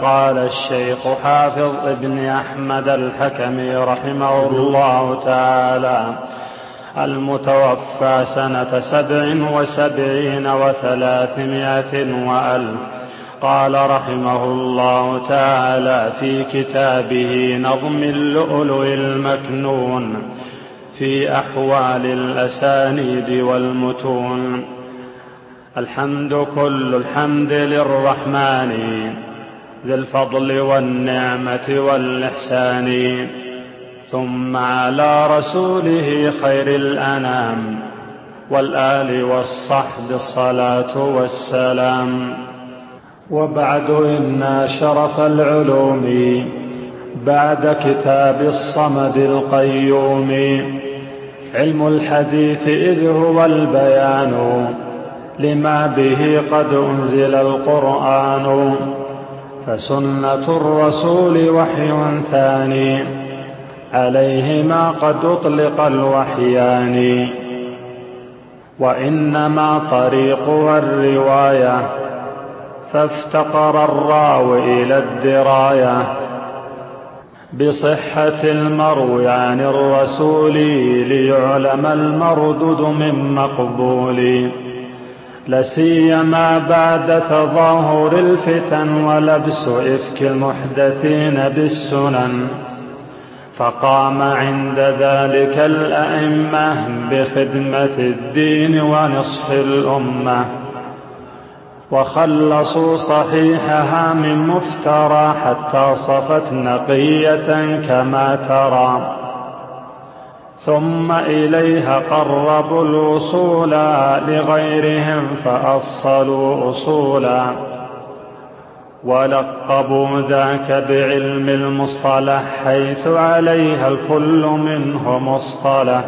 قال الشيخ حافظ ابن أحمد الحكمي رحمه الله تعالى المتوفى سنة سبع وسبعين وثلاثمائة وألف. قال رحمه الله تعالى في كتابه نظم اللؤلؤ المكنون في أحوال الأسانيد والمتون. الحمد كل الحمد للرحمن. ذي الفضل والنعمة والإحسان. ثم على رسوله خير الأنام والآل والصحب الصلاة والسلام. وبعد إن شرف العلوم بعد كتاب الصمد القيوم. علم الحديث إذ هو البيان لما به قد أنزل القرآن. فسنة الرسول وحي ثاني. عليهما قد أطلق الوحيان. وإنما طريقها الرواية فافتقر الراوي إلى الدراية. بصحة المروي عن الرسول ليعلم المردود من مقبول. لسيما بعد تظاهر الفتن ولبس إفك المحدثين بالسنن فقام عند ذلك الأئمة بخدمة الدين ونصح الأمة. وخلصوا صحيحها من مفترى حتى صفت نقية كما ترى. ثم إليها قربوا الوصول لغيرهم فأصلوا أصولا. ولقبوا ذاك بعلم المصطلح حيث عليها الكل منه مصطلح.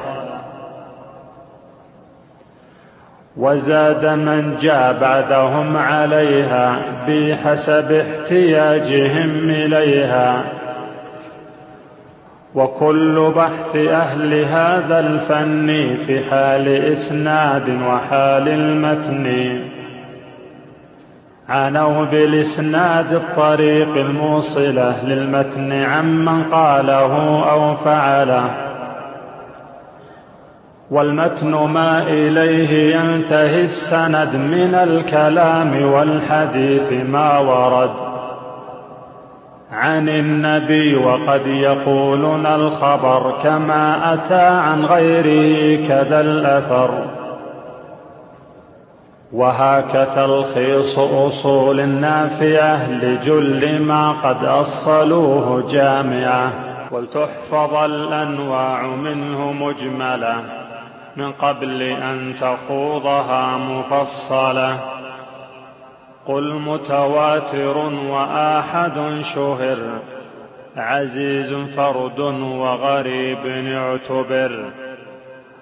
وزاد من جاء بعدهم عليها بحسب احتياجهم إليها. وكل بحث أهل هذا الفن في حال إسناد وحال المتن. عنوا بالإسناد الطريق الموصلة للمتن عمن قاله أو فعله. والمتن ما إليه ينتهي السند من الكلام والحديث ما ورد. عن النبي وقد يقولون الخبر كما أتى عن غيره كذا الأثر. وهاك تلخيص أصول النافعة لجل ما قد أصلوه جامعة. ولتحفظ الأنواع منه مجملة من قبل أن تخوضها مفصلة. قل متواتر وآحد شهر عزيز فرد وغريب اعتبر.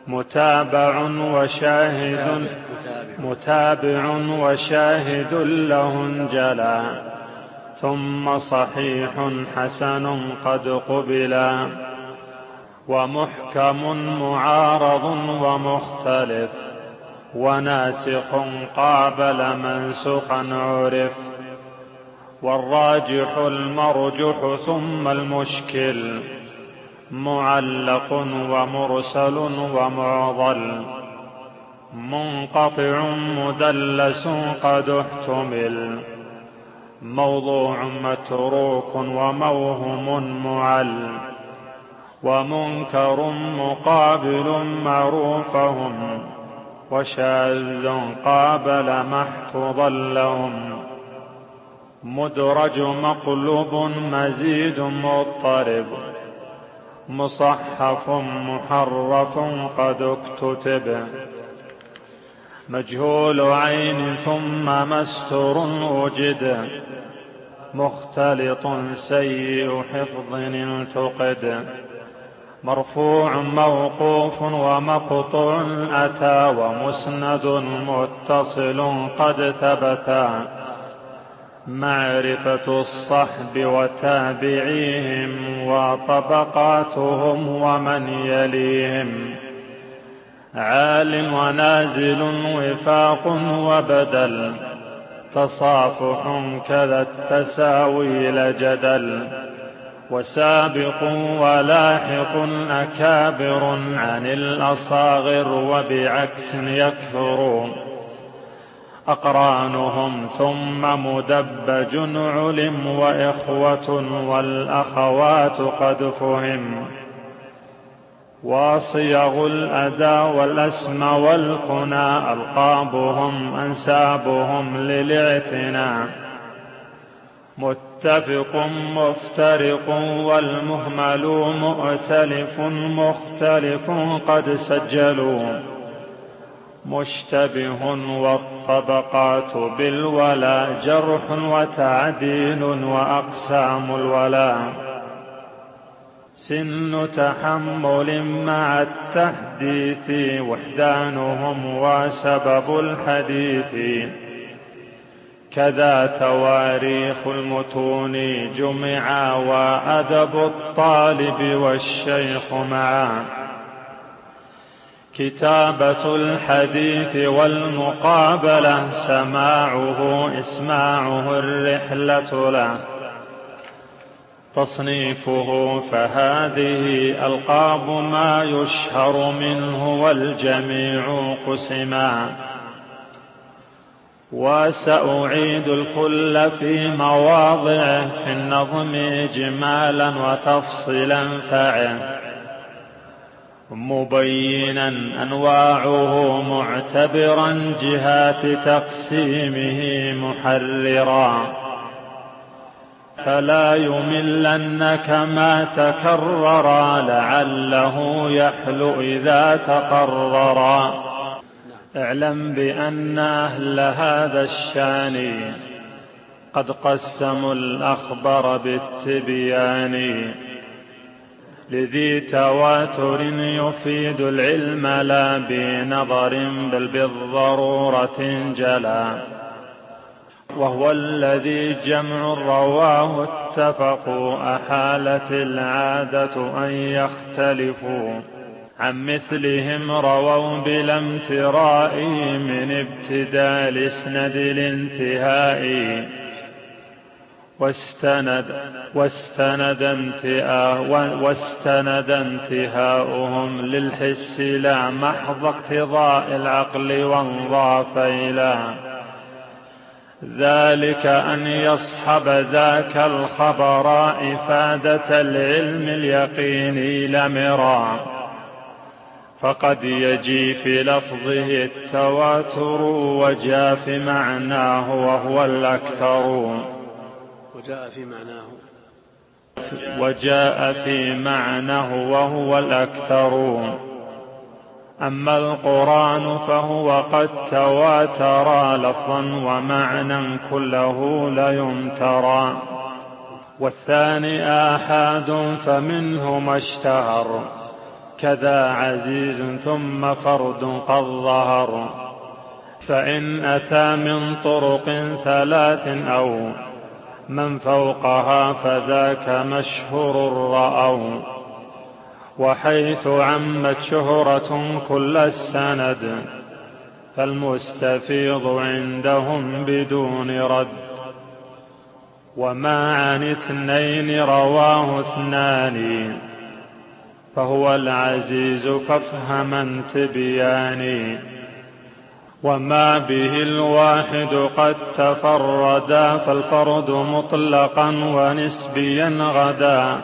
متابع وشاهد متابع وشاهد له انجلى. ثم صحيح حسن قد قبلا ومحكم معارض ومختلف. وناسخ قابل منسخا عرف والراجح المرجح ثم المشكل معلق ومرسل ومعضل منقطع مدلس قد احتمل موضوع متروك وموهم معل ومنكر مقابل معروفهم. وشاذ قابل محفوظا لهم مدرج مقلوب مزيد مضطرب. مصحف محرف قد اكتتب. مجهول عين ثم مستور وجد. مختلط سيء حفظ التقد مرفوع موقوف ومقطوع أتى ومسند متصل قد ثبتا معرفة الصحب وتابعيهم وطبقاتهم ومن يليهم. عال ونازل وفاق وبدل. تصافح كذا التساوي لجدل وسابق ولاحق أكابر عن الأصاغر وبعكس يكثر أقرانهم ثم مدبج علم وإخوة والأخوات قد فهم. وصيغ الأدى والأسم والكنى ألقابهم أنسابهم للإعتناء. متفق مفترق والمهمل مؤتلف مختلف قد سجلوا مشتبه والطبقات بالولا جرح وتعديل وأقسام الولا سن تحمل مع التحديث وحدانهم وسبب الحديث كذا تواريخ المتون جمعا وأدب الطالب والشيخ معا. كتابة الحديث والمقابلة سماعه إسماعه الرحلة له. تصنيفه فهذه ألقاب ما يشهر منه والجميع قسما. وسأعيد الكل في مواضعه في النظم إجمالا وتفصيلا فعه. مبينا أنواعه معتبرا جهات تقسيمه محررا. فلا يملنك ما تكررا لعله يحلو إذا تقررا اعلم بأن أهل هذا الشأن قد قسموا الأخبر بالتبيان لذي تواتر يفيد العلم لا بنظر بل بالضرورة جلا. وهو الذي جمع رواه اتفقوا أحالت العادة أن يختلفوا. عن مثلهم رووا بلا امتراء من ابتداء الاسند الانتهاء. واستند واستند انتهاء واستند انتهاؤهم للحس لا محض اقتضاء العقل وانضاف إلى. ذلك أن يصحب ذاك الخبر إفادة العلم اليقين لمرا فقد يجي في لفظه التواتر وجاء في معناه وهو الأكثر. وجاء في معناه. وجاء في معناه وهو الأكثر. أما القرآن فهو قد تواترا لفظا ومعنى كله ليمترى والثاني آحاد فمنه ما اشتهر. كذا عزيز ثم فرد قد ظهر. فإن أتى من طرق ثلاث أو من فوقها فذاك مشهور رأوا. وحيث عمت شهرة كل السند فالمستفيض عندهم بدون رد. وما عن اثنين رواه اثنان. فهو العزيز فافهما تبياني وما به الواحد قد تفردا فالفرد مطلقا ونسبيا غدا.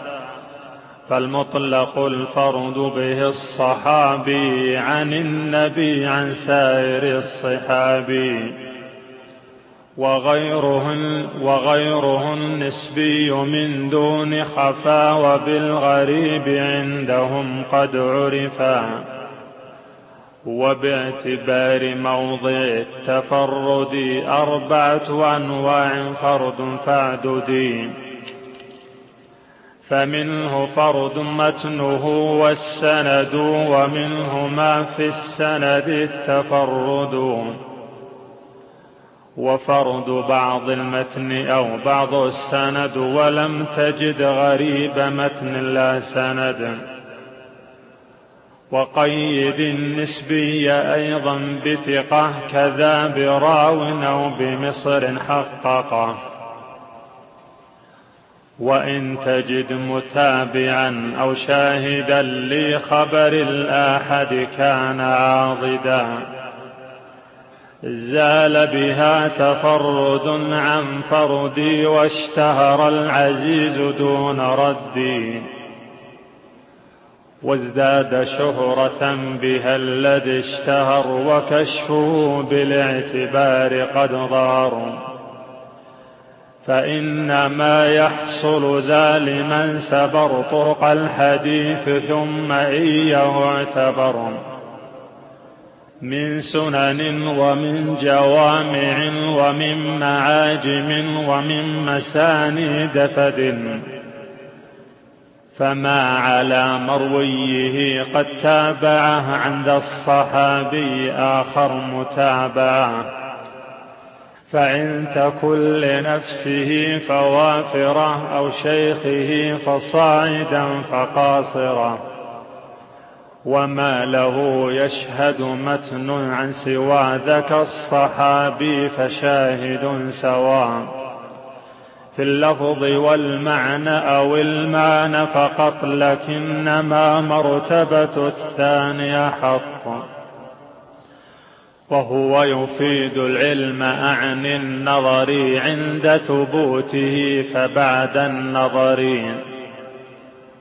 فالمطلق الفرد به الصحابي عن النبي عن سائر الصحابي. وغيره, وغيره النسبي من دون خفا وبالغريب عندهم قد عرفا. وباعتبار موضع التفرد أربعة أنواع فرد فاعددي فمنه فرد متنه والسند ومنه ما في السند التفرد. وفرد بعض المتن أو بعض السند ولم تجد غريب متن لا سند. وقيد النسبي أيضا بثقة كذا براو أو بمصر حققه وإن تجد متابعا أو شاهدا لخبر الآحد كان عاضدا. زال بها تفرد عن فردي واشتهر العزيز دون ردي وازداد شهرة بها الذي اشتهر وكشفه بالاعتبار قد ظهر. فإنما يحصل ذا لمن سبر طرق الحديث ثم إيه اعتبر من سنن ومن جوامع ومن معاجم ومن مسانيد فد. فما على مرويه قد تابعه عند الصحابي آخر متابعه. فإن تكن لنفسه فوافرة أو شيخه فصاعدا فقاصرة. وما له يشهد متن عن سوى ذاك الصحابي فشاهد سواء في اللفظ والمعنى أو المعنى فقط لكنما مرتبة الثانية حق. وهو يفيد العلم أعن النظر عند ثبوته فبعد النظر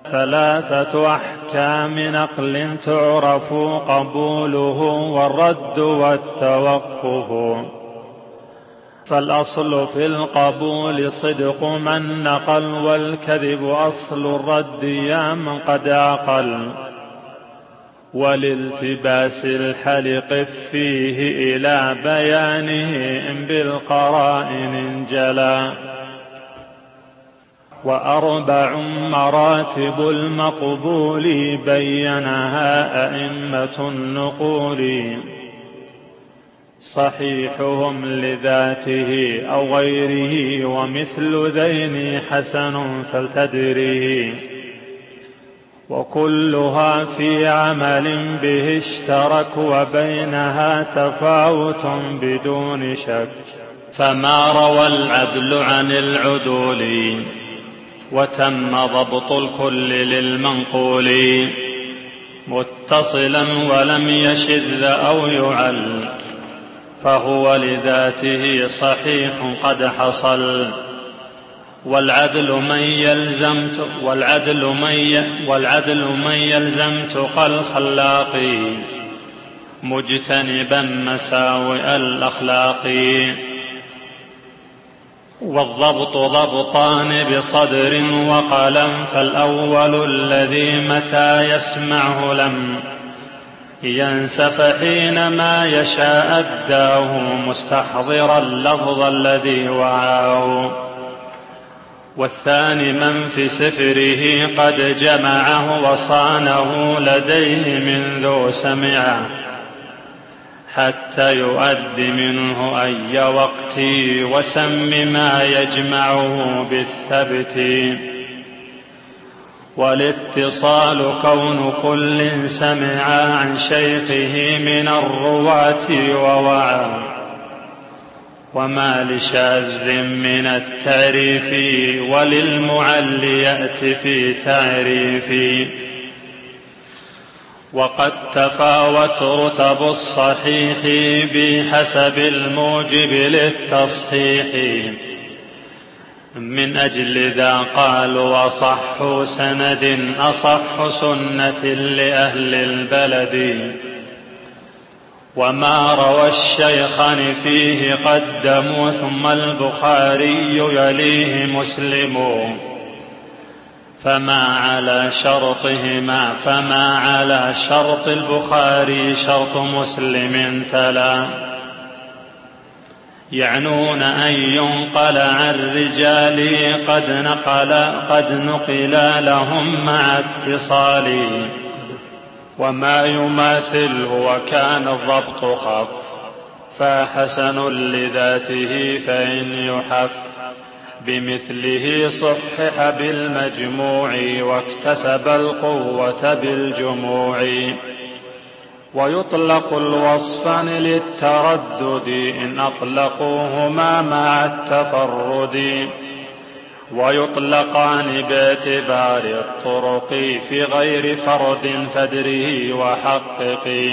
ثلاثة أحكام نقل تعرف قبوله والرد والتوقف. فالأصل في القبول صدق من نقل والكذب أصل الرد يا من قد عقل ولالتباس الحلق فيه إلى بيانه بالقرائن انجلى وأربع مراتب المقبول بينها أئمة النقول. صحيحهم لذاته أو غيره ومثل ذين حسن فلتدريه وكلها في عمل به اشترك وبينها تفاوت بدون شك. فما روى العدل عن العدول. وتم ضبط الكل للمنقول. متصلا ولم يشذ أو يعل فهو لذاته صحيح قد حصل. والعدل من يلزم والعدل من والعدل من يلزم تقى الخلاق مجتنبا مساوئ الأخلاق. والضبط ضبطان بصدر وقلم فالأول الذي متى يسمعه لم ينسف حينما يشاء أداه مستحضرا اللفظ الذي وعاه. والثاني من في سفره قد جمعه وصانه لديه من ذو سمعه. حتى يؤدي منه أي وقت وسم ما يجمعه بالثبت. والاتصال كون كل سمع عن شيخه من الرواة ووعى وما لشاذ من التعريف وللمعل يأتي في تعريف وقد تفاوت رتب الصحيح بحسب الموجب للتصحيح. من أجل ذا قالوا وصح سند أصح سنة لأهل البلد. وما روى الشيخان فيه قدموا ثم البخاري يليه مسلم. فما على شرطهما فما على شرط البخاري شرط مسلم تلا. يعنون أن ينقل عن رجال قد نقل قد نقل لهم مع اتصال. وما يماثله وكان الضبط خف فحسن لذاته فإن يحف. بمثله صحح بالمجموع واكتسب القوة بالجموع. ويطلق الوصفان للتردد إن أطلقوهما مع التفرد. ويطلقان باعتبار الطرق في غير فرد فدره وحقق.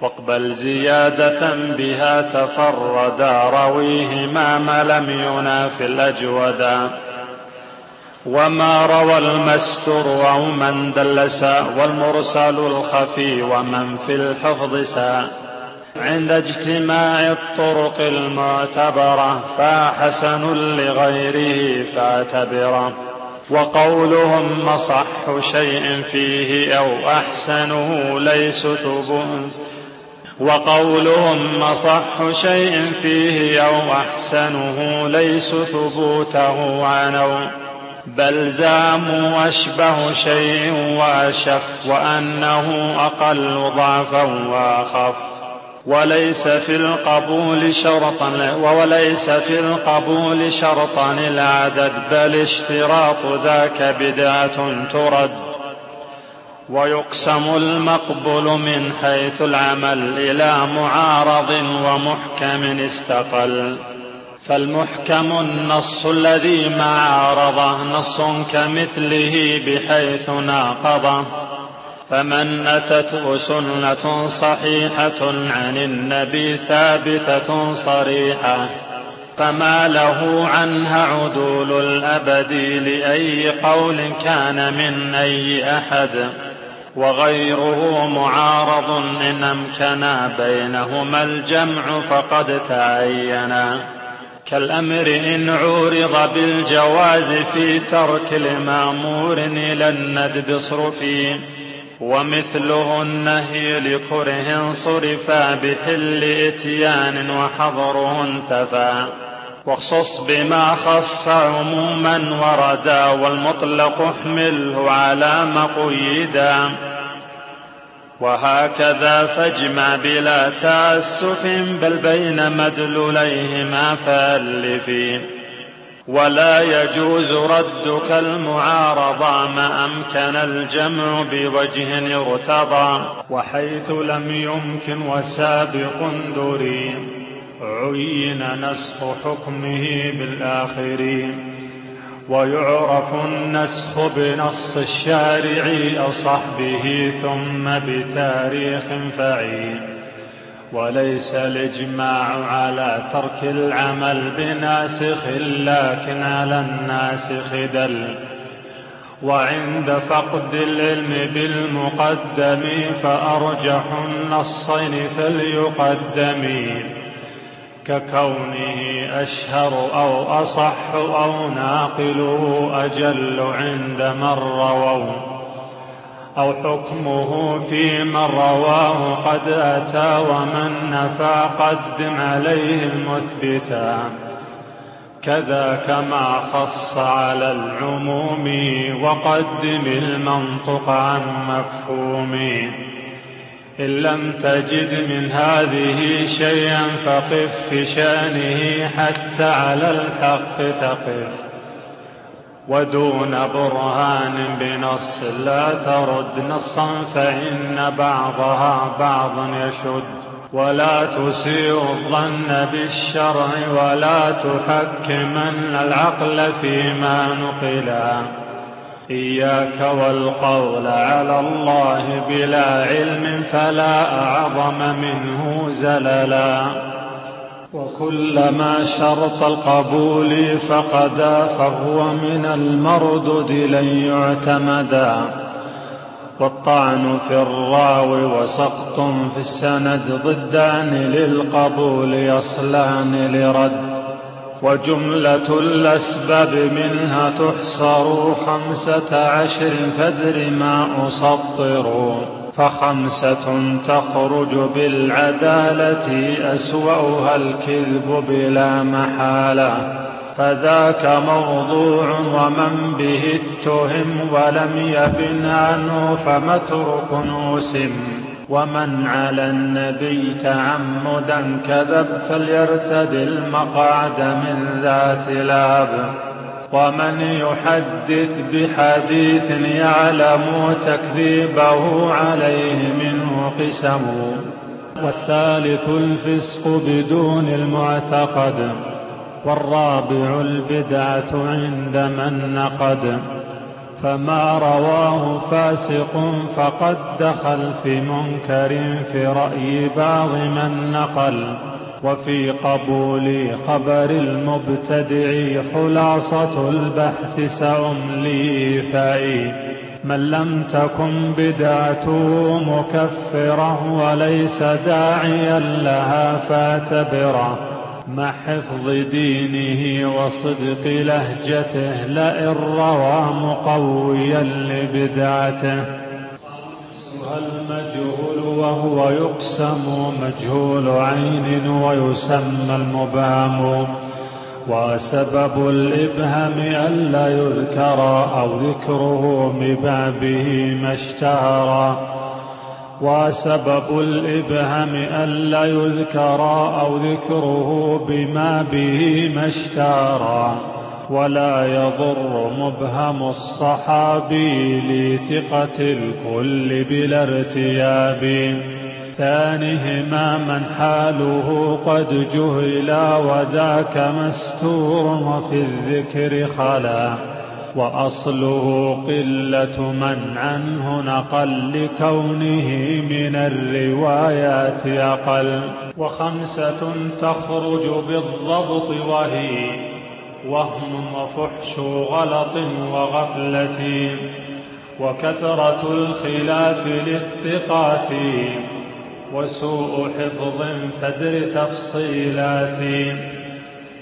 واقبل زيادة بها تفردا رويهما ما لم ينافي الأجودا وما روى المستر أو من دلس والمرسل الخفي ومن في الحفظ سا. عند اجتماع الطرق المعتبرة فحسن لغيره فاعتبره وقولهم مصح شيء فيه أو أحسنه ليس ثبوت. وقولهم مصح شيء فيه أو أحسنه ليس ثبوته عنوا بل زعموا أشبه شيء وأشف وأنه أقل ضعفا وأخف. وليس في القبول شرطا وليس في القبول شرطا العدد بل اشتراط ذاك بدعة ترد. ويقسم المقبول من حيث العمل إلى معارض ومحكم استقل. فالمحكم النص الذي ما عارضه نص كمثله بحيث ناقضه فمن أتته سنة صحيحة عن النبي ثابتة صريحة. فما له عنها عدول الأبد لأي قول كان من أي أحد. وغيره معارض إن أمكنا بينهما الجمع فقد تعينا كالأمر إن عورض بالجواز في ترك المأمور إلى الندب اصرفي ومثله النهي لكره صرفا بحل إتيان وحظره انتفى. واخصص بما خص عموما وردا والمطلق احمله على ما قيدا. وهكذا فاجمع بلا تأسف بل بين مدلوليهما فالف ولا يجوز ردك المعارضة ما أمكن الجمع بوجه ارتضى. وحيث لم يمكن وسابق دري عين نسخ حكمه بالآخرين. ويعرف النسخ بنص الشارع أو صحبه ثم بتاريخ فعيل. وليس الإجماع على ترك العمل بناسخ لكن على الناسخ دل وعند فقد العلم بالمقدم فأرجح النصين فليقدم. ككونه أشهر أو أصح أو ناقله أجل عند من رووا أو حكمه في من رواه قد أتى ومن نفى قدم عليه المثبتا كذا كما خص على العموم وقدم المنطق عن مفهوم. إن لم تجد من هذه شيئا فقف في شأنه حتى على الحق تقف. ودون برهان بنص لا ترد نصا فإن بعضها بعضا يشد. ولا تسيء الظن بالشرع ولا تحكمن العقل فيما نقلا. إياك والقول على الله بلا علم فلا أعظم منه زللا. وكلما شرط القبول فقدا فهو من المردد لن يعتمدا والطعن في الراوي وسقط في السند ضدان للقبول يصلان لرد. وجملة الأسباب منها تحصر خمسة عشر فادر ما أسطر فخمسة تخرج بالعدالة أسوأها الكذب بلا محالة فذاك موضوع ومن به اتهم ولم يبن عنه فمترك أسم ومن على النبي تعمدا كذب فليرتد المقعد من ذات لاب ومن يحدث بحديث يعلم تكذيبه عليه منه قسم والثالث الفسق بدون المعتقد والرابع البدعة عند من نقد فما رواه فاسق فقد دخل في منكر في رأي بعض من نقل وفي قبول خبر المبتدع خلاصة البحث سأملي فأي من لم تكن بدعته مكفرة وليس داعيا لها فاعتبره. مع حفظ دينه وصدق لهجته لئن روى مقويا لبدعته. المجهول وهو يقسم؟ مجهول عين ويسمى المبهم. وسبب الإبهام ألا يذكر أو ذكره ببابه ما اشتهر. وسبب الإبهام ألا يذكر أو ذكره بما به ما ولا يضر مبهم الصحابي لثقة الكل بلا ارتياب. ثانهما من حاله قد جهل وذاك مستور وفي الذكر خلا. وأصله قلة من عنه نقل لكونه من الروايات أقل. وخمسة تخرج بالضبط وهي وهم وفحش غلط وغفلة. وكثرة الخلاف للثقات. وسوء حفظ فدر تفصيلات.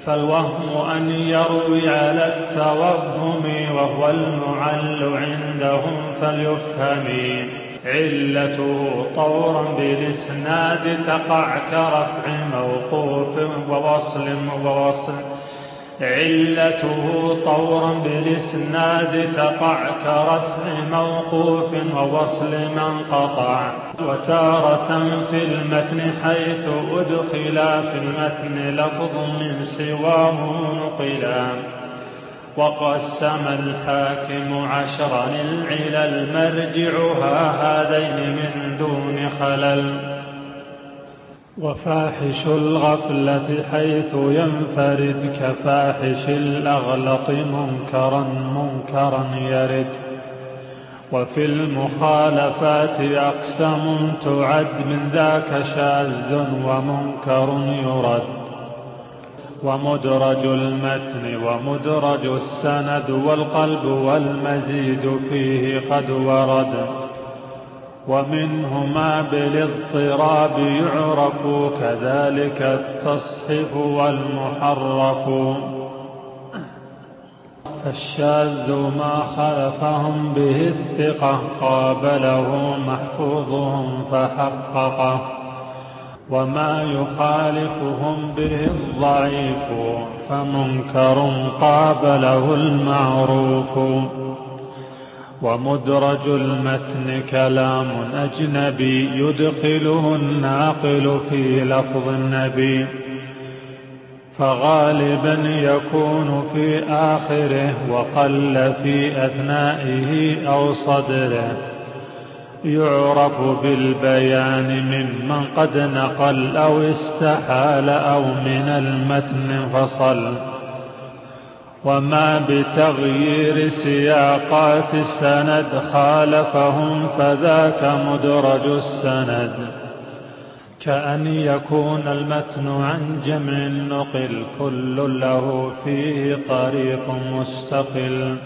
فالوهم أن يروي على التوهم وهو المعل عندهم فليفهم. علته طورا بالإسناد تقع كرفع موقوف ووصل ووصل علته طورا بالإسناد تقع كرفع موقوف ووصل من قطع وتارة في المتن حيث أدخلا في المتن لفظ من سواه نقلا وقسم الحاكم عشرا العلل مرجعها هذين من دون خلل وفاحش الغفلة حيث ينفرد كفاحش الأغلط منكرا منكرا يرد. وفي المخالفات أقسم تعد من ذاك شاذ ومنكر يرد. ومدرج المتن ومدرج السند والقلب والمزيد فيه قد ورد. ومنه ما بالاضطراب يعرف كذلك التصحيف والمحرف. فالشاذ ما خلفهم به الثقة قابله محفوظهم فحققه وما يخالفهم به الضعيف فمنكر قابله المعروف. ومدرج المتن كلام أجنبي يدخله الناقل في لفظ النبي فغالبا يكون في آخره وقل في أثنائه أو صدره. يعرف بالبيان ممن قد نقل أو استحال أو من المتن فصل. وما بتغيير سياقات السند خالفهم فذاك مدرج السند. كأن يكون المتن عن جمع نقل كل له فيه طريق مستقل.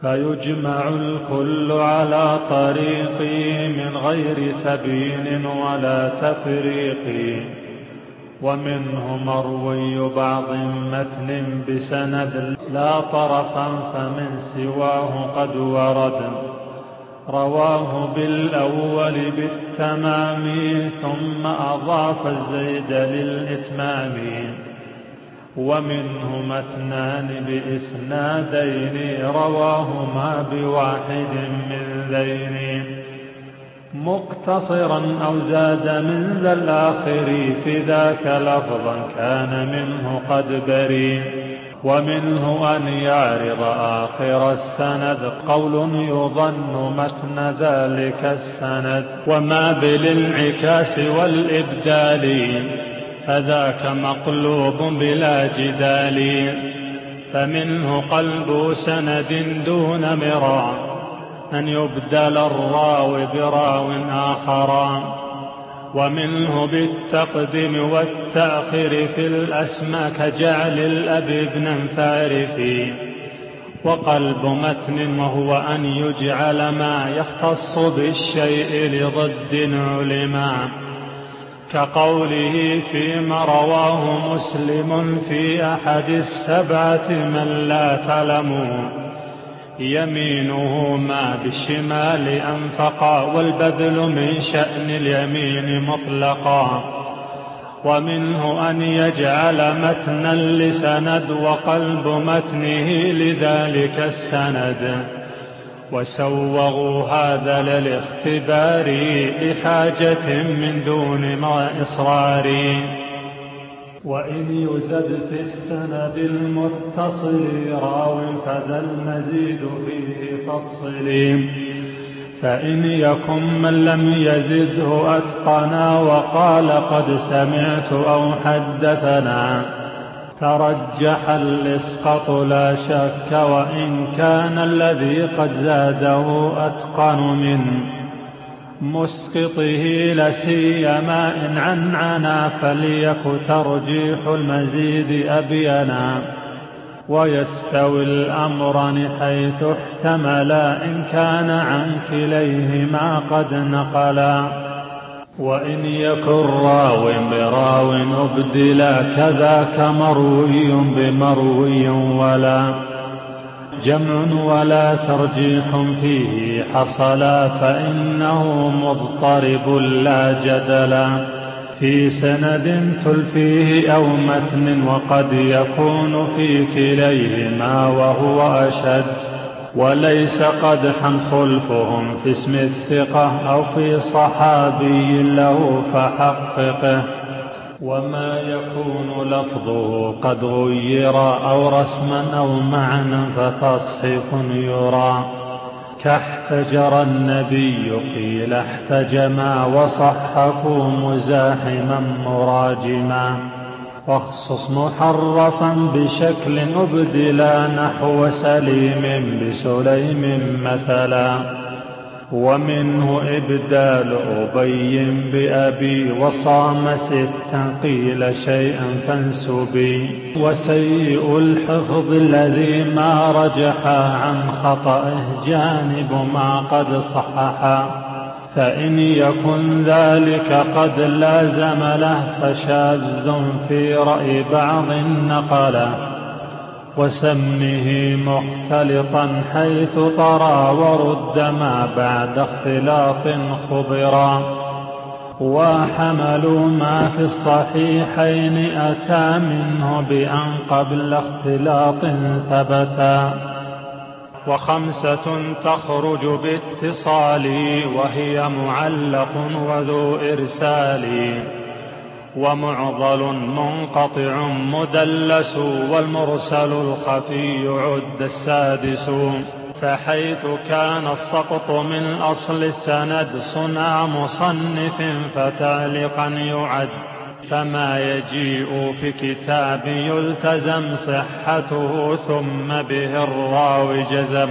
فيجمع الكل على طريقه من غير تبيين ولا تفريق. ومنه مروي بعض متن بسند لا طرفا فمن سواه قد ورد. رواه بالأول بالتمام ثم أضاف الزيد للإتمام. ومنه متنان بإسنادين رواهما بواحد من ذين. مقتصرا أو زاد من ذا الآخر في ذاك لفظا كان منه قد بري. ومنه أن يعرض آخر السند قول يظن متن ذلك السند. وما بالانعكاس والإبدال فذاك مقلوب بلا جدال. فمنه قلب سند دون مراع أن يبدل الراوي براو آخرا ومنه بالتقدم والتأخير في الأسماء كجعل الأب ابنا فارفي وقلب متن وهو أن يجعل ما يختص بالشيء لضد علما كقوله فيما رواه مسلم في أحد السبعة من لا تعلمون يمينه ما بالشمال أنفقا والبذل من شأن اليمين مطلقا. ومنه أن يجعل متنا لسند وقلب متنه لذلك السند. وسوغوا هذا للاختبار لحاجة من دون ما إصرار. وإن يزد في السند المتصل راو فذا المزيد فيه فصل. فإن يكن من لم يزده أتقنا وقال قد سمعت أو حدثنا. ترجح الإسقط لا شك وإن كان الذي قد زاده أتقن منه. مسقطه لسيما إن عنعنا فليك ترجيح المزيد أبينا. ويستوي الأمران حيث احتملا إن كان عن كليهما قد نقلا وإن يكن راو براو أبدلا كذاك مروي بمروي ولا. جمع ولا ترجيح فيه حصلا فإنه مضطرب لا جدلا في سند تلفيه أو متن وقد يكون في كليهما وهو أشد. وليس قدحا خلفهم في اسم الثقة أو في صحابي له فحققه. وما يكون لفظه قد غير أو رسما أو معنى فتصحيح يرى. كاحتجر النبي قيل احتجما وصحفوا مزاحما مراجما. واخصص محرفا بشكل أبدلا نحو سليم بسليم مثلا. ومنه إبدال أبي بأبي وصام ستا قيل شيئا فانسبي وسيء الحفظ الذي ما رجح عن خطأه جانب ما قد صححا فإن يكن ذلك قد لازم له فشاذ في رأي بعض نقله. وسمه مختلطا حيث طرى ورد ما بعد اختلاط خبرا. وحملوا ما في الصحيحين أتى منه بأن قبل اختلاط ثبتا. وخمسة تخرج باتصال وهي معلق وذو إرسال. ومعضل منقطع مدلس والمرسل الخفي عد السادس. فحيث كان السقط من أصل السند صنع مصنف فتعلقا يعد. فما يجيء في كتاب يلتزم صحته ثم به الراوي جزم.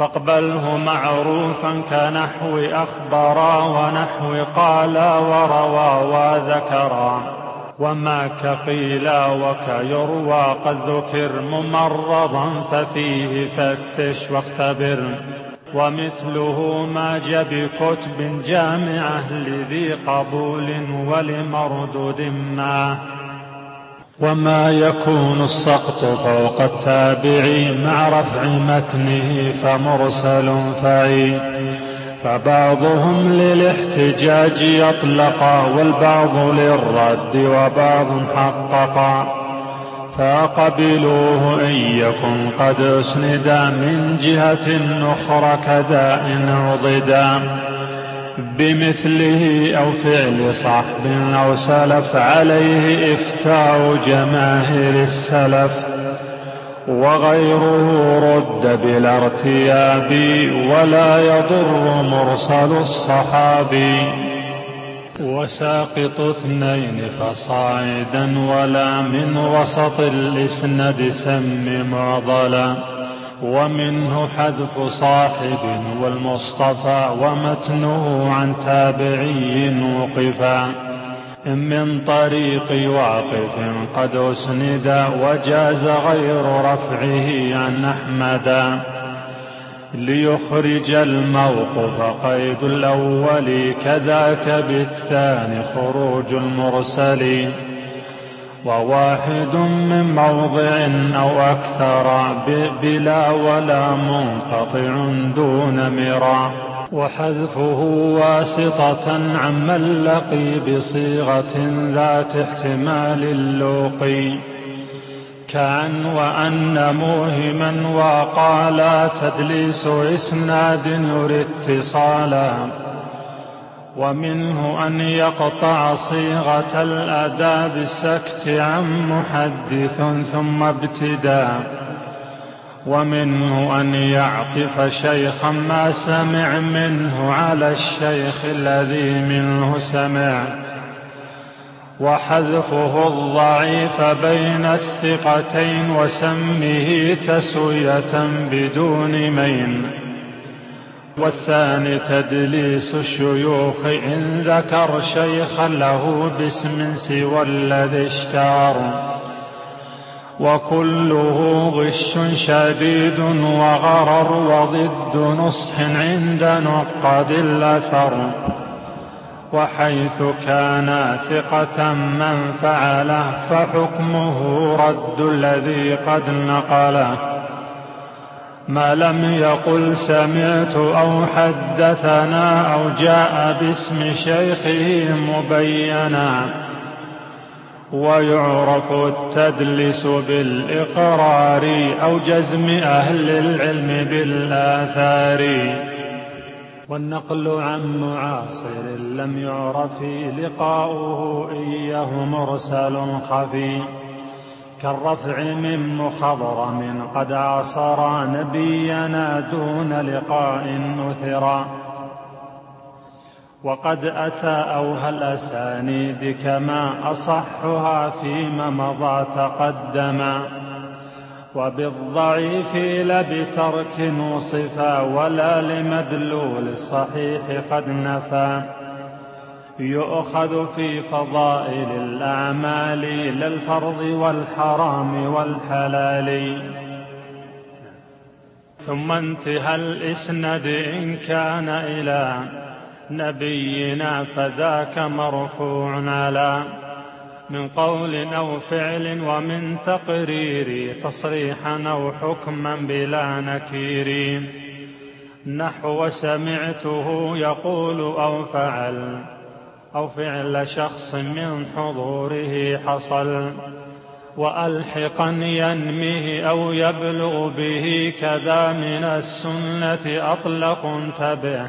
فاقبله معروفا كنحو أخبرا ونحو قالا وروى وذكرا وما كقيلا وكيروى قد ذكر ممرضا ففيه فتش واختبر. ومثله ما جاء بكتب جامعة لذي قبول ولمردود ما. وما يكون السقط فوق التابع مع رفع متنه فمرسل فعيد فبعضهم للاحتجاج يطلقا والبعض للرد وبعض حققا فقبلوه إن يكن قد أسندا من جهة أخرى كذا إن عضدا. بمثله أو فعل صحب أو سلف عليه إفتاء جماهير السلف وغيره رد بلا ارتياب ولا يضر مرسل الصحابي وساقط اثنين فصاعدا ولا من وسط الاسند سم معضلا ومنه حذف صاحب والمصطفى ومتنه عن تابعي وقفا. من طريق واقف قد أسند وجاز غير رفعه عن أحمد. ليخرج الموقف قيد الأول كذاك بالثاني خروج المرسل. وواحد من موضع أو أكثر بلا ولا منقطع دون مراء وحذفه واسطة عمن لقي بصيغة ذات احتمال اللوقي. كأن وأن موهما وقال تدليس إسناد يري اتصالا ومنه أن يقطع صيغة الأداء بالسكت عن محدث ثم ابتداء. ومنه أن يعطف شيخا ما سمع منه على الشيخ الذي منه سمع. وحذفه الضعيف بين الثقتين وسمه تسوية بدون مين. والثاني تدليس الشيوخ إن ذكر شيخا له باسم سوى الذي اشتهر. وكله غش شديد وغرر وضد نصح عند نقد الأثر. وحيث كان ثقة من فعله فحكمه رد الذي قد نقله. ما لم يقل سمعت أو حدثنا أو جاء باسم شيخه مبينا. ويعرف التدلس بالإقرار أو جزم أهل العلم بالآثار. والنقل عن معاصر لم يعرف لقاؤه إياه مرسل خفي. كالرفع من مخضرم قد عاصر نبينا دون لقاء أثرا وقد أتى أوهى الأسانيد كما أصحها فيما مضى تقدما. وبالضعيف لبترك وصفا ولا لمدلول الصحيح قد نفى يؤخذ في فضائل الأعمال للفرض والحرام والحلال. ثم انتهى الإسند إن كان إلى نبينا فذاك مرفوع على من قول أو فعل ومن تقرير تصريحا أو حكما بلا نكير. نحو سمعته يقول أو فعل. أو فعل شخص من حضوره حصل وألحقا ينميه أو يبلغ به كذا من السنة أطلق انتبه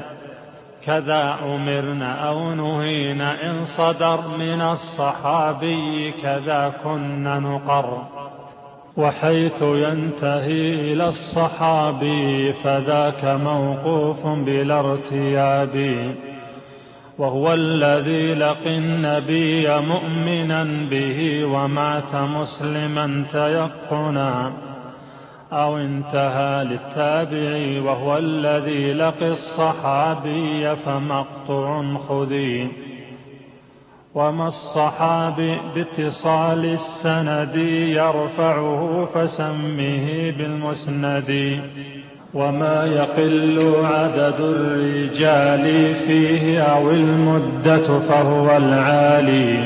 كذا أمرنا أو نهينا إن صدر من الصحابي كذا كنا نقر. وحيث ينتهي إلى الصحابي فذاك موقوف بلا ارتياب. وهو الذي لقي النبي مؤمنا به ومات مسلما تيقنا. أو انتهى للتابعي وهو الذي لقي الصحابي فمقطع خذي. وما الصحابي باتصال السند يرفعه فسمه بالمسند وما يقل عدد الرجال فيه أو المدة فهو العالي.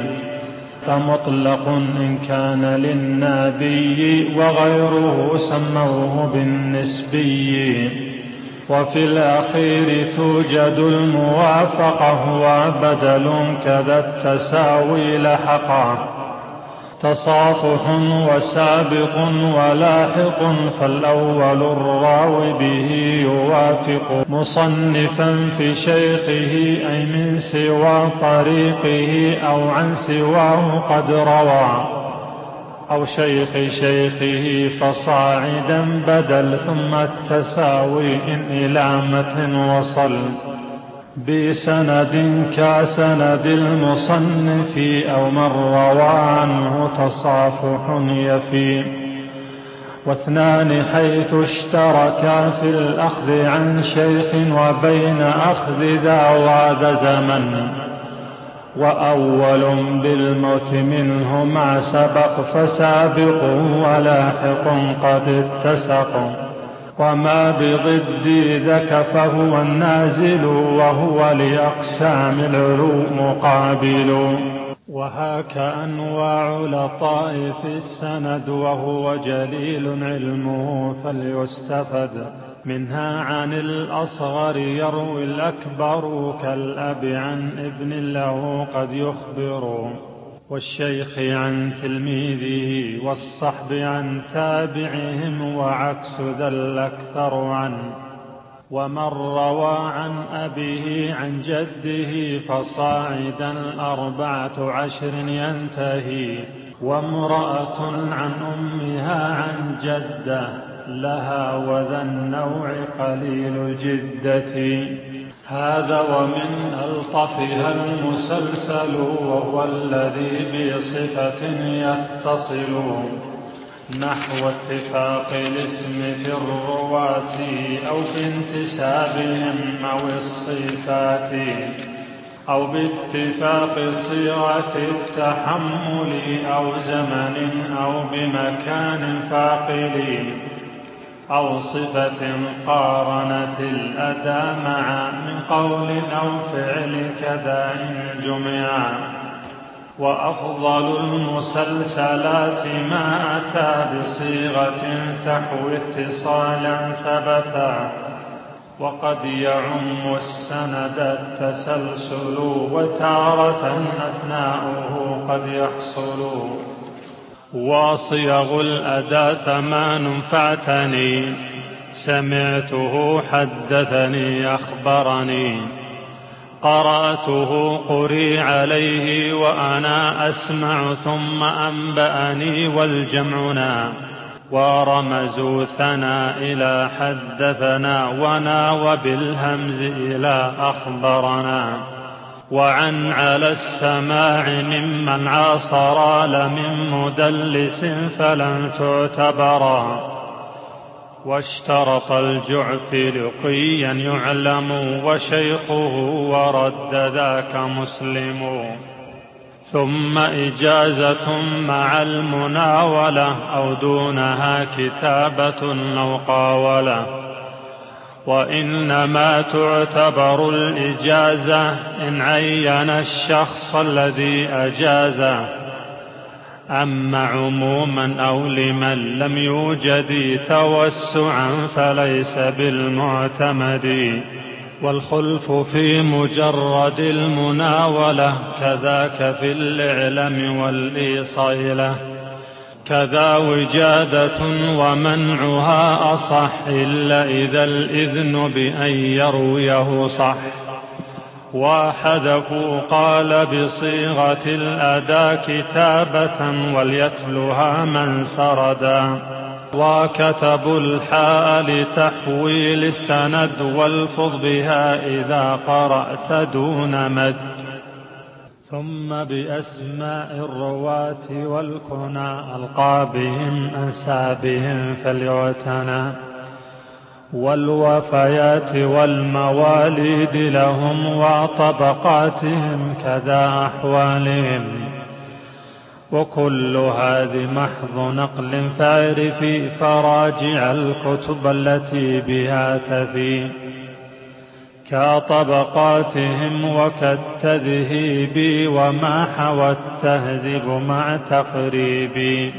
فمطلق إن كان للنبي وغيره سموه بالنسبي. وفي الأخير توجد الموافقة وبدل كذا التساوي لحقا تصافح وسابق ولاحق فالأول الراوي به يوافق. مصنفا في شيخه أي من سوى طريقه أو عن سواه قد روى. أو شيخ شيخه فصاعدا بدل ثم التساوي إن إلى متن وصل. بسند كسند المصنف أو من روى عنه تصافح يفي. واثنان حيث اشتركا في الأخذ عن شيخ وبين أخذ ذا واد زمن. وأول بالموت منه ما سبق فسابق ولاحق قد اتسق وما بضد ذاك فهو النازل وهو لأقسام العلو مقابل. وهاك أنواع لطائف السند وهو جليل علمه فليستفد منها عن الأصغر يروي الأكبر كالأب عن ابن له قد يخبر. والشيخ عن تلميذه والصحب عن تابعهم وعكس ذا الأكثر عنه. ومن روى عن أبيه عن جده فصاعدا أربعة عشر ينتهي. وامرأة عن أمها عن جدة لها وذا النوع قليل الجدة هذا ومن ألطفها المسلسل وهو الذي بصفة يتصل نحو اتفاق الاسم في الرواة أو بانتسابهم أو الصفات أو باتفاق صيغة التحمل أو زمن أو بمكان فاقل أو صفة قارنت الأدى مع من قول أو فعل كذا إن جمعا وأفضل المسلسلات ما أتى بصيغة تحوي اتصالا ثبتا. وقد يعم السند التسلسل وتارة أثناؤه قد يحصل. وصيغ الأداء ثمان فاعتني سمعته حدثني أخبرني. قرأته قري عليه وأنا أسمع ثم أنبأني والجمعنا ورمزوا ثنا إلى حدثنا ونا وبالهمز إلى أخبرنا. وعن على السماع ممن عاصرا لمن مدلس فلن تعتبرا واشترط الجعف لقيا يعلم وشيخه ورد ذاك مسلم. ثم إجازة مع المناولة أو دونها كتابة أو قاولة. وإنما تعتبر الإجازة إن عين الشخص الذي أجازه أما عموما أو لمن لم يوجد توسعا فليس بالمعتمد. والخلف في مجرد المناولة كذاك في الإعلم والإيصيلة كذا وجادة ومنعها أصح إلا إذا الإذن بأن يرويه صح. وحذفوا قال بصيغة الأداء كتابة وليتلها من سردا. وكتبوا الحاء لتحويل السند والفظ بها إذا قرأت دون مد. ثم بأسماء الرواة والكنى ألقابهم أنسابهم فليعتنى. والوفيات والمواليد لهم وطبقاتهم كذا أحوالهم. وكل هذه محض نقل فاعرف فراجع الكتب التي بها تفي. كطبقاتهم وكالتذهيب وما حوى التهذيب مع تقريبي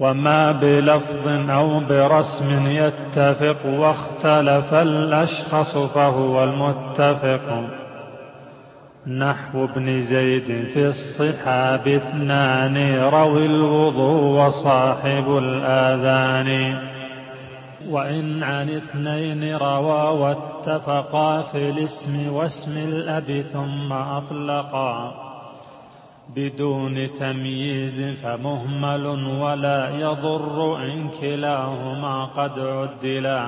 وما بلفظ أو برسم يتفق واختلف الأشخاص فهو المتفق. نحو ابن زيد في الصحاب اثنان روي الوضوء وصاحب الآذان. وإن عن اثنين روى واتفقا في الاسم واسم الأب ثم أطلقا بدون تمييز فمهمل ولا يضر إن كلاهما قد عدلا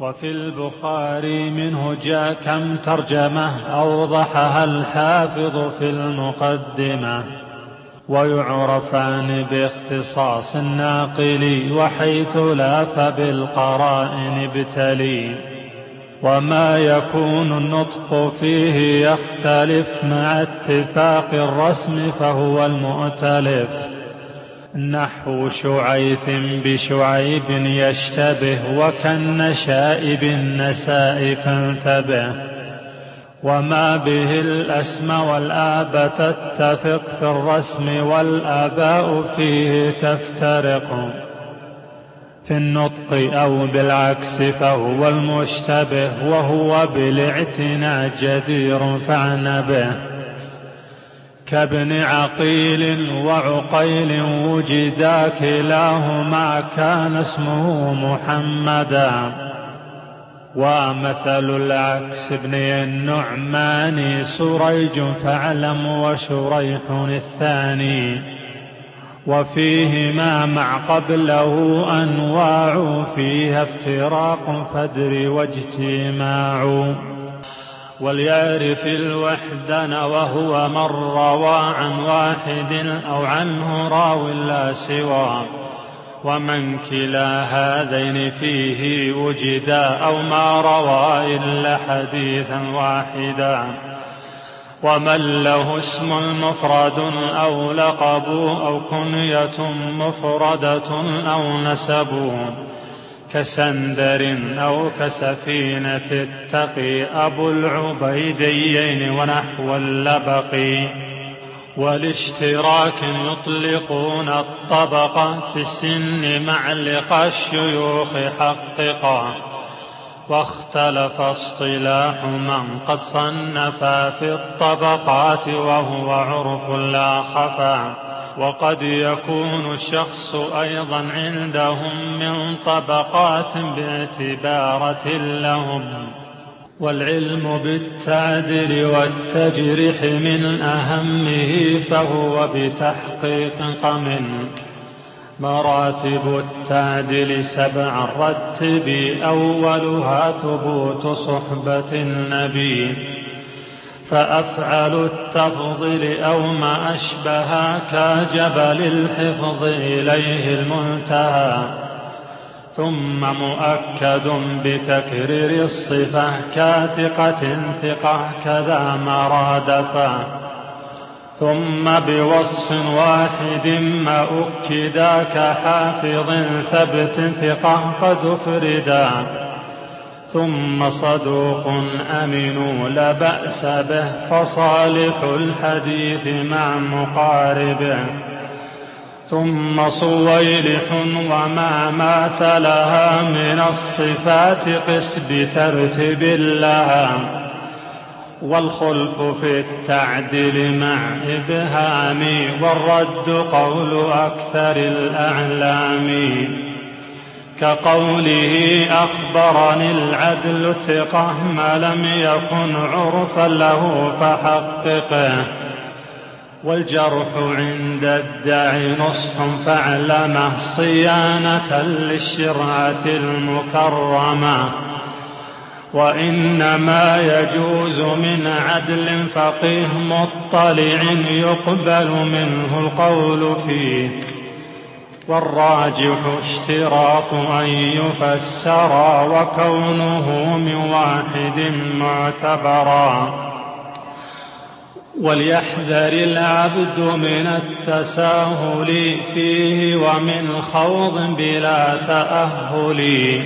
وفي البخاري منه جاء كم ترجمة أوضحها الحافظ في المقدمة ويعرفان باختصاص الناقل وحيث لا فبالقرائن ابتلي. وما يكون النطق فيه يختلف مع اتفاق الرسم فهو المؤتلف. نحو شعيث بشعيب يشتبه وكالنشاء بالنساء فانتبه. وما به الأسم والآب تتفق في الرسم والآباء فيه تفترق في النطق أو بالعكس فهو المشتبه وهو بالاعتناء جدير فعن به كابن عقيل وعقيل وجدا كلاهما كان اسمه محمدا ومثل العكس ابن النعمان سريج فاعلم وشريح الثاني. وفيهما مع قبله أنواع فيها افتراق فدر واجتماع. وليعرف الوحدن وهو من روى عن واحد أو عنه راو لا سوى. ومن كلا هذين فيه وجدا أو ما روى إلا حديثا واحدا ومن له اسم مفرد أو لقب أو كنية مفردة أو نسب كسندر أو كسفينة التقي أبو العبيديين ونحو اللبق والاشتراك يطلقون الطبقة في السن مع لقى الشيوخ حققا. واختلف اصطلاح من قد صنفا في الطبقات وهو عرف لا خفا. وقد يكون الشخص أيضا عندهم من طبقات باعتبارة لهم. والعلم بالتعديل والتجريح من أهمه فهو بتحقيق من مراتب التعديل سبع رتب أولها ثبوت صحبة النبي. فأفعل التفضيل أو ما أشبه كجبل الحفظ إليه المنتهى. ثم مؤكد بتكرير الصفة كاثقة ثقة كذا مرادفا ثم بوصف واحد ما أكدا كحافظ ثبت ثقة قد أفردا ثم صدوق أمن لا بأس به فصالح الحديث مع مقاربه. ثم صويلح وما ماثلها من الصفات قس بترتب لها. والخلف في التعديل مع إبهام والرد قول أكثر الأعلام. كقوله أخبرني العدل ثقة ما لم يكن عرفا له فحققه. والجرح عند الداعي نصح فاعلمه صيانة للشرعة المكرمة. وإنما يجوز من عدل فقيه مطلع يقبل منه القول فيه. والراجح اشتراط أن يفسرا وكونه من واحد معتبرا. وليحذر العبد من التساهل فيه ومن خوض بلا تأهل.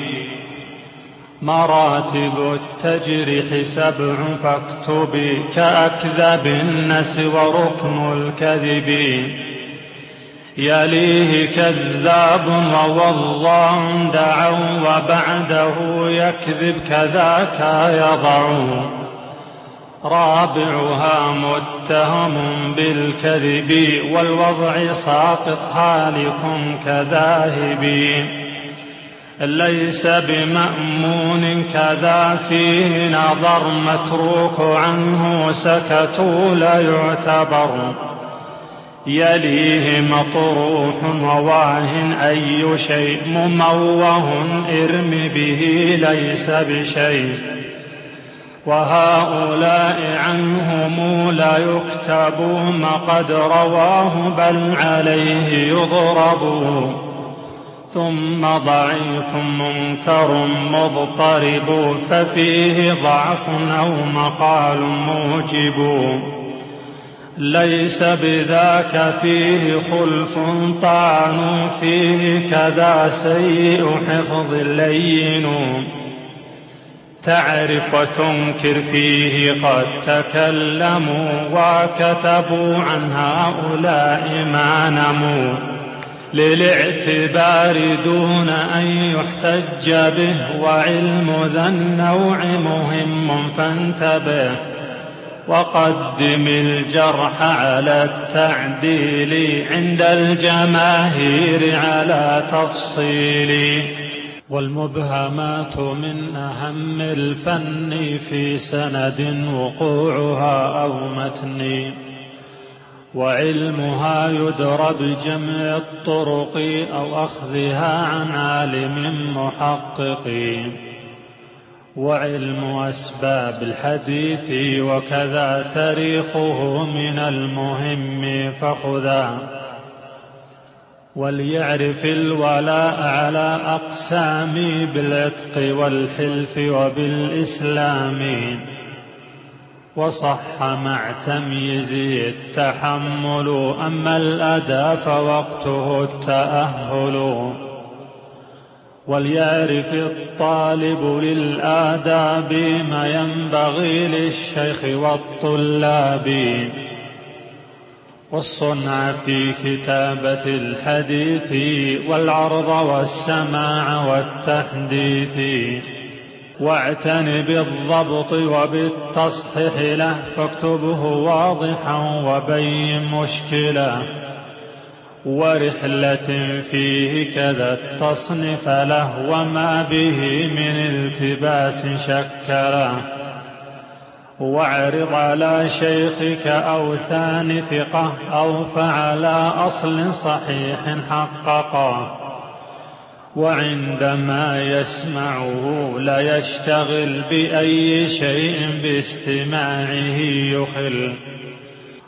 مراتب التجريح سبع فاكتبي كأكذب النس وركن الكذب. يليه كذاب ووالله دعوا وبعده يكذب كذاك يضع. رابعها متهم بالكذب والوضع ساقط حالكم كذاهبين ليس بمأمون كذا فيه نظر متروك عنه سكتوا لا يعتبر. يليه مطروح وواه أي شيء مموه ارم به ليس بشيء. وهؤلاء عنهم لا يكتبون قد رواه بل عليه يضرب. ثم ضعيف منكر مضطرب ففيه ضعف أو مقال موجب. ليس بذاك فيه خلف طعن فيه كذا سيء حفظ لين تعرف وتنكر فيه قد تكلموا وكتبوا عن هؤلاء ما نموا للاعتبار دون أن يحتج به وعلم ذا النوع مهم فانتبه وقدم الجرح على التعديل عند الجماهير على تفصيل. والمبهمات من أهم الفن في سند وقوعها أو متن. وعلمها يدرى بجمع الطرق أو أخذها عن عالم محقق. وعلم أسباب الحديث وكذا تاريخه من المهم فخذا. وليعرف الولاء على أقسام بالعتق والحلف وبالإسلام. وصح مع تمييزه التحمل أما الأداء فوقته التأهل. وليعرف الطالب للآداب ما ينبغي للشيخ والطلاب. والصنع في كتابة الحديث والعرض والسماع والتحديث. واعتن بالضبط وبالتصحيح له فاكتبه واضحا وبين مشكلة. ورحلة فيه كذا التصنف له وما به من التباس شكله واعرض على شيخك أو ثاني ثقة أو فعلى أصل صحيح حققه. وعندما يسمعه لا يشتغل بأي شيء باستماعه يخل.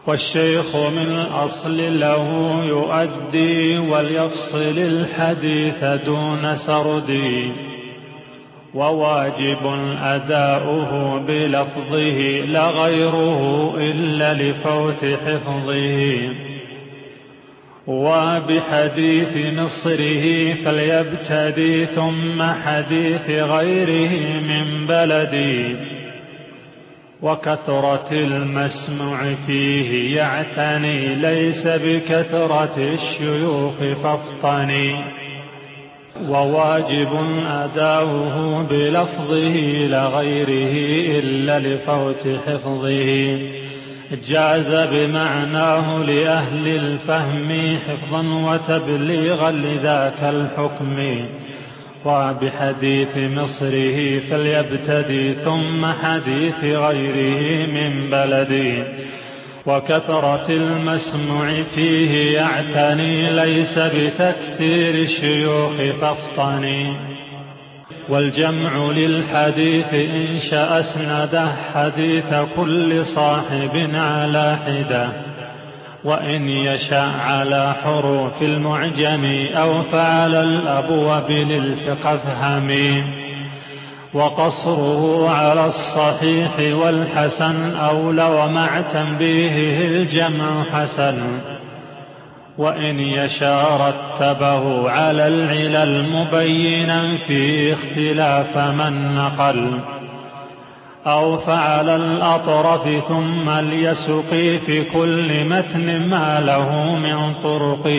والشيخ من الأصل له يؤدي وليفصل الحديث دون سرد. وواجب أداؤه بلفظه لا غيره إلا لفوت حفظه. وبحديث مصره فليبتدي ثم حديث غيره من بلدي وكثرة المسموع فيه يعتني ليس بكثرة الشيوخ فافطني. وواجب أداؤه بلفظه لغيره إلا لفوت حفظه. جاز بمعناه لأهل الفهم حفظا وتبليغا لذاك الحكم. وبحديث مصره فليبتدي ثم حديث غيره من بلدي وكثرة المسموع فيه يعتني ليس بتكثير الشيوخ فافطني والجمع للحديث إن شاء أسنده حديث كل صاحب على حدة. وإن يشاء على حروف المعجم أو فعل الأبواب للفقه افهمي وقصره على الصحيح والحسن أولى ومع تنبيهه الجمع حسن. وإن يشاء رتبه على العلل مبينا في اختلاف من نقل. أو فعل الأطرف ثم ليسقي في كل متن ما له من طرق.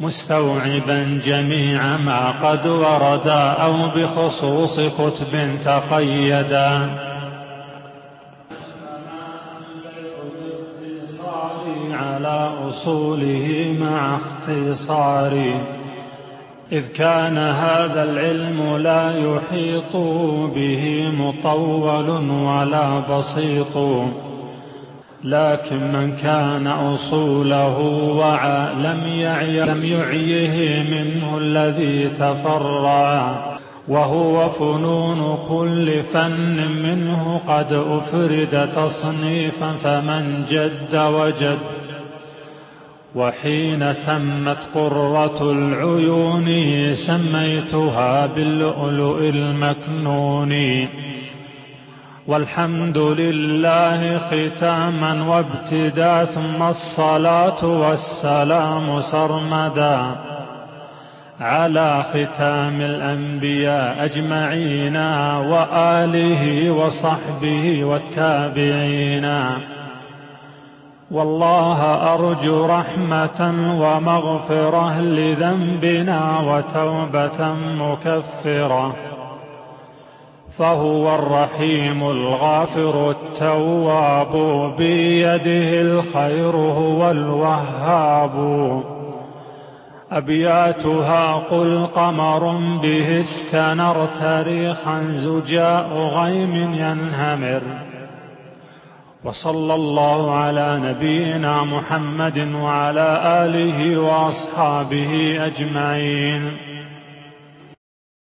مستوعبا جميع ما قد وردا أو بخصوص كتب تقيدا على أصوله مع اختصاره إذ كان هذا العلم لا يحيط به مطول ولا بسيط. لكن من كان أصوله وعى لم يعي لم يعيه منه الذي تفرع. وهو فنون كل فن منه قد أفرد تصنيفا فمن جد وجد. وحين تمت قرة العيون سميتها باللؤلؤ المكنون. والحمد لله ختاما وابتدا ثم الصلاة والسلام سرمدا على ختام الأنبياء أجمعين وآله وصحبه والتابعين. والله أرجو رحمة ومغفرة لذنبنا وتوبة مكفرة. فهو الرحيم الغافر التواب بيده الخير هو الوهاب. أبياتها قل قمر به استنرت ريخا زجاء غيم ينهمر. وصلى الله على نبينا محمد وعلى آله وأصحابه أجمعين.